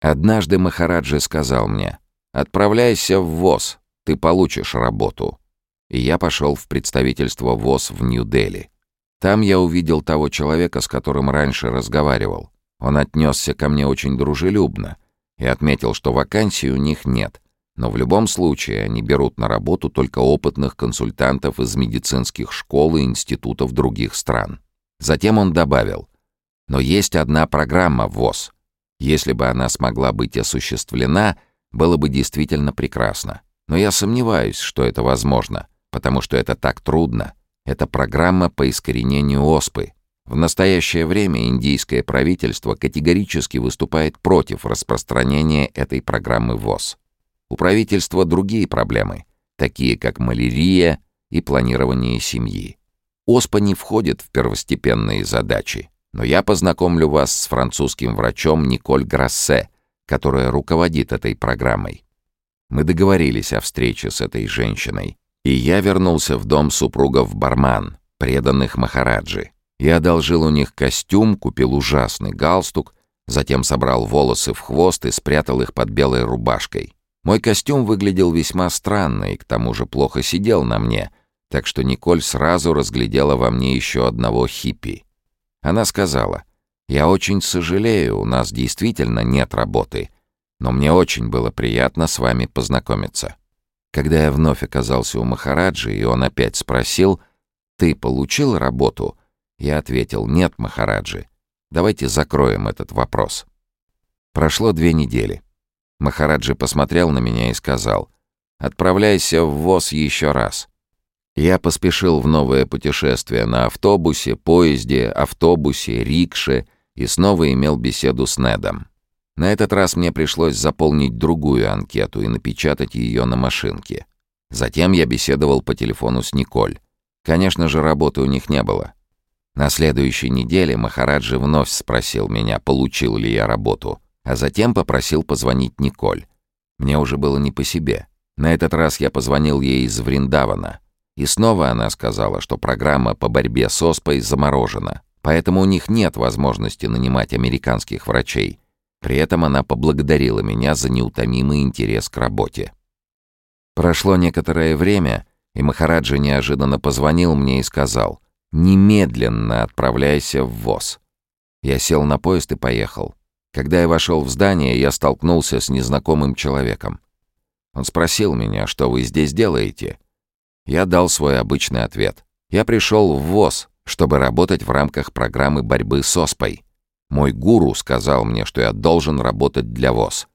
Однажды Махараджи сказал мне, «Отправляйся в ВОЗ, ты получишь работу». И я пошел в представительство ВОЗ в Нью-Дели. Там я увидел того человека, с которым раньше разговаривал. Он отнесся ко мне очень дружелюбно и отметил, что вакансий у них нет, но в любом случае они берут на работу только опытных консультантов из медицинских школ и институтов других стран. Затем он добавил, «Но есть одна программа ВОЗ. Если бы она смогла быть осуществлена, было бы действительно прекрасно. Но я сомневаюсь, что это возможно, потому что это так трудно. Это программа по искоренению оспы. В настоящее время индийское правительство категорически выступает против распространения этой программы ВОЗ. У правительства другие проблемы, такие как малярия и планирование семьи. Оспа не входит в первостепенные задачи, но я познакомлю вас с французским врачом Николь Грассе, которая руководит этой программой. Мы договорились о встрече с этой женщиной, и я вернулся в дом супругов Барман, преданных Махараджи. Я одолжил у них костюм, купил ужасный галстук, затем собрал волосы в хвост и спрятал их под белой рубашкой. Мой костюм выглядел весьма странно и к тому же плохо сидел на мне, так что Николь сразу разглядела во мне еще одного хиппи. Она сказала, «Я очень сожалею, у нас действительно нет работы, но мне очень было приятно с вами познакомиться». Когда я вновь оказался у Махараджи, и он опять спросил, «Ты получил работу?» Я ответил, «Нет, Махараджи. Давайте закроем этот вопрос». Прошло две недели. Махараджи посмотрел на меня и сказал, «Отправляйся в ВОЗ еще раз». Я поспешил в новое путешествие на автобусе, поезде, автобусе, рикше и снова имел беседу с Недом. На этот раз мне пришлось заполнить другую анкету и напечатать ее на машинке. Затем я беседовал по телефону с Николь. Конечно же, работы у них не было. На следующей неделе Махараджи вновь спросил меня, получил ли я работу, а затем попросил позвонить Николь. Мне уже было не по себе. На этот раз я позвонил ей из Вриндавана. И снова она сказала, что программа по борьбе с оспой заморожена, поэтому у них нет возможности нанимать американских врачей — при этом она поблагодарила меня за неутомимый интерес к работе. Прошло некоторое время, и Махараджа неожиданно позвонил мне и сказал «Немедленно отправляйся в ВОЗ». Я сел на поезд и поехал. Когда я вошел в здание, я столкнулся с незнакомым человеком. Он спросил меня, что вы здесь делаете. Я дал свой обычный ответ. Я пришел в ВОЗ, чтобы работать в рамках программы борьбы с ОСПой. Мой гуру сказал мне, что я должен работать для ВОЗ.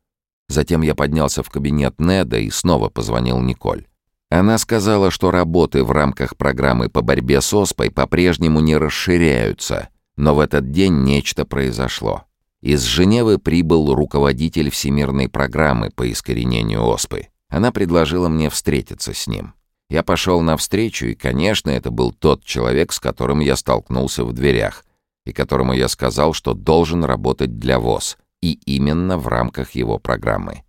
Затем я поднялся в кабинет Неда и снова позвонил Николь. Она сказала, что работы в рамках программы по борьбе с оспой по-прежнему не расширяются, но в этот день нечто произошло. Из Женевы прибыл руководитель Всемирной программы по искоренению оспы. Она предложила мне встретиться с ним. Я пошел навстречу, и, конечно, это был тот человек, с которым я столкнулся в дверях, и которому я сказал, что должен работать для ВОЗ, и именно в рамках его программы.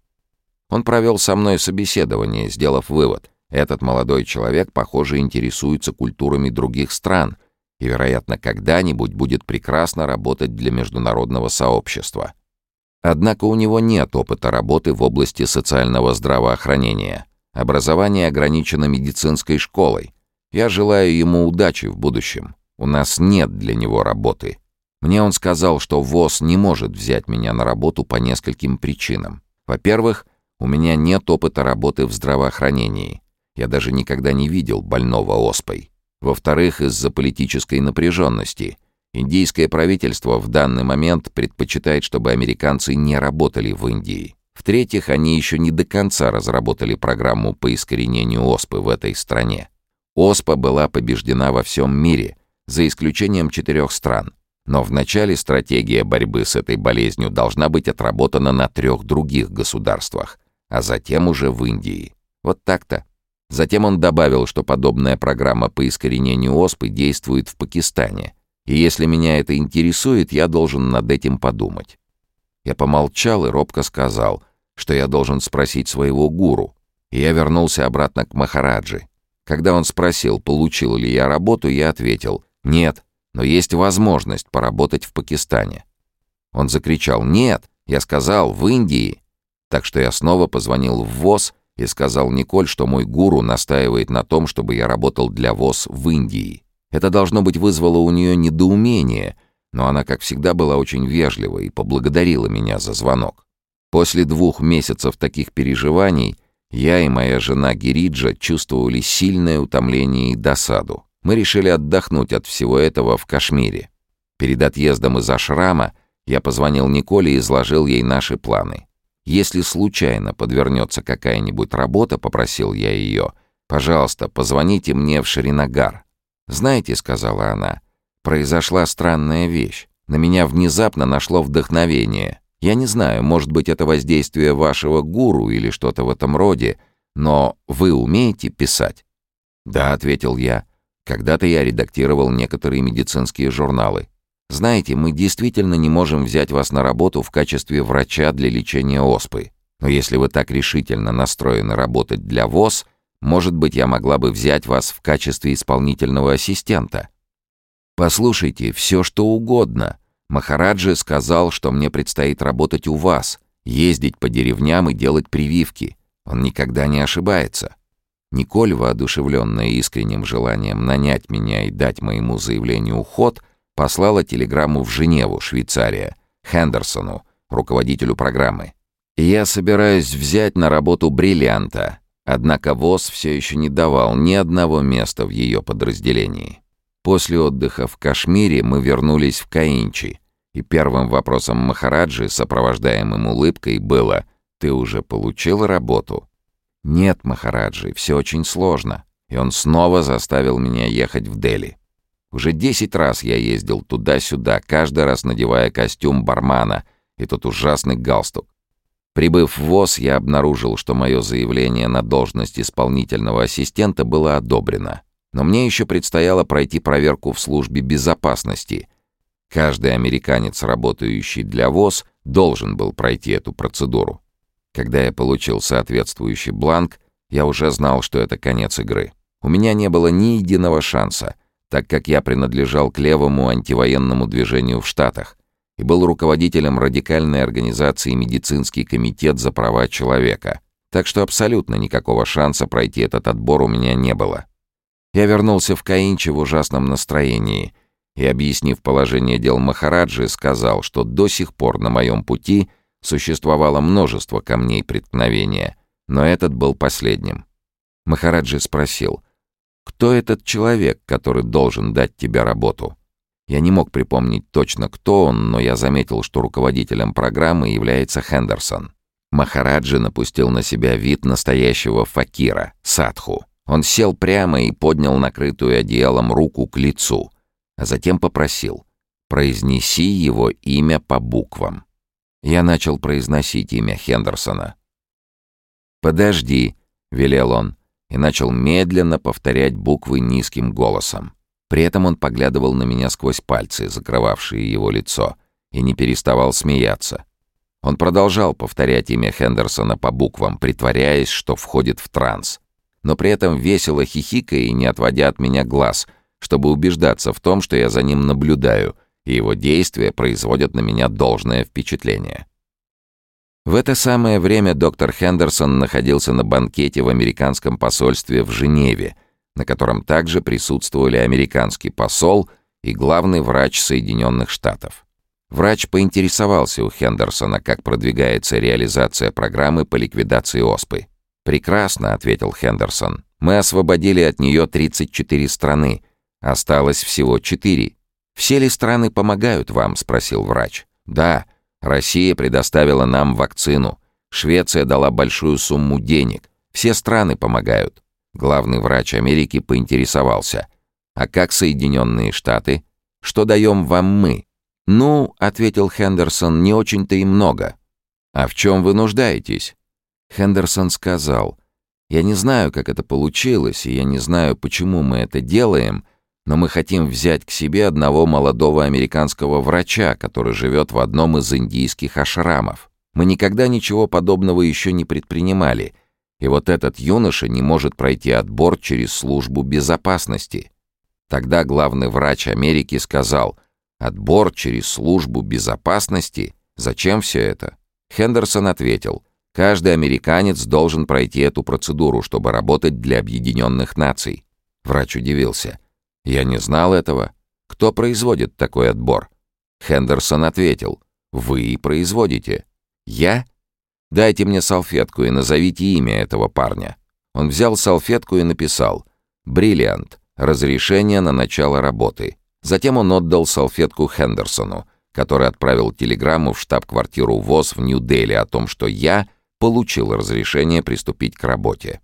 Он провел со мной собеседование, сделав вывод. Этот молодой человек, похоже, интересуется культурами других стран и, вероятно, когда-нибудь будет прекрасно работать для международного сообщества. Однако у него нет опыта работы в области социального здравоохранения. Образование ограничено медицинской школой. Я желаю ему удачи в будущем. У нас нет для него работы. Мне он сказал, что ВОЗ не может взять меня на работу по нескольким причинам. Во-первых, у меня нет опыта работы в здравоохранении. Я даже никогда не видел больного оспой. Во-вторых, из-за политической напряженности. Индийское правительство в данный момент предпочитает, чтобы американцы не работали в Индии. В-третьих, они еще не до конца разработали программу по искоренению оспы в этой стране. Оспа была побеждена во всем мире, за исключением четырех стран. Но вначале стратегия борьбы с этой болезнью должна быть отработана на трех других государствах, а затем уже в Индии. Вот так-то. Затем он добавил, что подобная программа по искоренению оспы действует в Пакистане, и если меня это интересует, я должен над этим подумать. Я помолчал и робко сказал, что я должен спросить своего гуру, и я вернулся обратно к Махараджи. Когда он спросил, получил ли я работу, я ответил — нет, но есть возможность поработать в Пакистане. Он закричал «Нет!» Я сказал «В Индии!» Так что я снова позвонил в ВОЗ и сказал Николь, что мой гуру настаивает на том, чтобы я работал для ВОЗ в Индии. Это, должно быть, вызвало у нее недоумение, но она, как всегда, была очень вежлива и поблагодарила меня за звонок. После двух месяцев таких переживаний я и моя жена Гириджа чувствовали сильное утомление и досаду. Мы решили отдохнуть от всего этого в Кашмире. Перед отъездом из Ашрама я позвонил Николе и изложил ей наши планы. Если случайно подвернется какая-нибудь работа, попросил я ее, пожалуйста, позвоните мне в Шринагар. «Знаете», — сказала она, — «произошла странная вещь. На меня внезапно нашло вдохновение. Я не знаю, может быть, это воздействие вашего гуру или что-то в этом роде, но вы умеете писать?» «Да», — ответил я. «Когда-то я редактировал некоторые медицинские журналы. Знаете, мы действительно не можем взять вас на работу в качестве врача для лечения оспы. Но если вы так решительно настроены работать для ВОЗ, может быть, я могла бы взять вас в качестве исполнительного ассистента. Послушайте, все что угодно. Махараджи сказал, что мне предстоит работать у вас, ездить по деревням и делать прививки. Он никогда не ошибается. Николь, воодушевленная искренним желанием нанять меня и дать моему заявлению ход, послала телеграмму в Женеву, Швейцария, Хендерсону, руководителю программы. «Я собираюсь взять на работу бриллианта», однако ВОЗ все еще не давал ни одного места в ее подразделении. После отдыха в Кашмире мы вернулись в Каинчи, и первым вопросом Махараджи, сопровождаемым улыбкой, было «Ты уже получил работу?» «Нет, Махараджи, все очень сложно», и он снова заставил меня ехать в Дели. Уже десять раз я ездил туда-сюда, каждый раз надевая костюм бармана и тот ужасный галстук. Прибыв в ВОЗ, я обнаружил, что мое заявление на должность исполнительного ассистента было одобрено. Но мне еще предстояло пройти проверку в службе безопасности. Каждый американец, работающий для ВОЗ, должен был пройти эту процедуру. Когда я получил соответствующий бланк, я уже знал, что это конец игры. У меня не было ни единого шанса — так как я принадлежал к левому антивоенному движению в Штатах и был руководителем радикальной организации «Медицинский комитет за права человека», так что абсолютно никакого шанса пройти этот отбор у меня не было. Я вернулся в Каинчи в ужасном настроении и, объяснив положение дел Махараджи, сказал, что до сих пор на моем пути существовало множество камней преткновения, но этот был последним. Махараджи спросил — кто этот человек, который должен дать тебе работу? Я не мог припомнить точно, кто он, но я заметил, что руководителем программы является Хендерсон. Махараджи напустил на себя вид настоящего факира, садху. Он сел прямо и поднял накрытую одеялом руку к лицу, а затем попросил «Произнеси его имя по буквам». Я начал произносить имя Хендерсона. «Подожди», — велел он, и начал медленно повторять буквы низким голосом. При этом он поглядывал на меня сквозь пальцы, закрывавшие его лицо, и не переставал смеяться. Он продолжал повторять имя Хендерсона по буквам, притворяясь, что входит в транс, но при этом весело хихикая и не отводя от меня глаз, чтобы убеждаться в том, что я за ним наблюдаю, и его действия производят на меня должное впечатление. В это самое время доктор Хендерсон находился на банкете в американском посольстве в Женеве, на котором также присутствовали американский посол и главный врач Соединенных Штатов. Врач поинтересовался у Хендерсона, как продвигается реализация программы по ликвидации оспы. «Прекрасно», — ответил Хендерсон. «Мы освободили от нее 34 страны. Осталось всего 4. Все ли страны помогают вам?» — спросил врач. «Да», Россия предоставила нам вакцину. Швеция дала большую сумму денег. Все страны помогают. Главный врач Америки поинтересовался. А как Соединенные Штаты? Что даем вам мы? Ну, ответил Хендерсон, не очень-то и много. А в чем вы нуждаетесь? Хендерсон сказал. Я не знаю, как это получилось, и я не знаю, почему мы это делаем, но мы хотим взять к себе одного молодого американского врача, который живет в одном из индийских ашрамов. Мы никогда ничего подобного еще не предпринимали, и вот этот юноша не может пройти отбор через службу безопасности. Тогда главный врач Америки сказал «Отбор через службу безопасности? Зачем все это?» Хендерсон ответил «Каждый американец должен пройти эту процедуру, чтобы работать для Объединенных Наций». Врач удивился. «Я не знал этого. Кто производит такой отбор?» Хендерсон ответил «Вы производите». «Я?» «Дайте мне салфетку и назовите имя этого парня». Он взял салфетку и написал «Бриллиант. Разрешение на начало работы». Затем он отдал салфетку Хендерсону, который отправил телеграмму в штаб-квартиру ВОЗ в Нью-Дели о том, что я получил разрешение приступить к работе.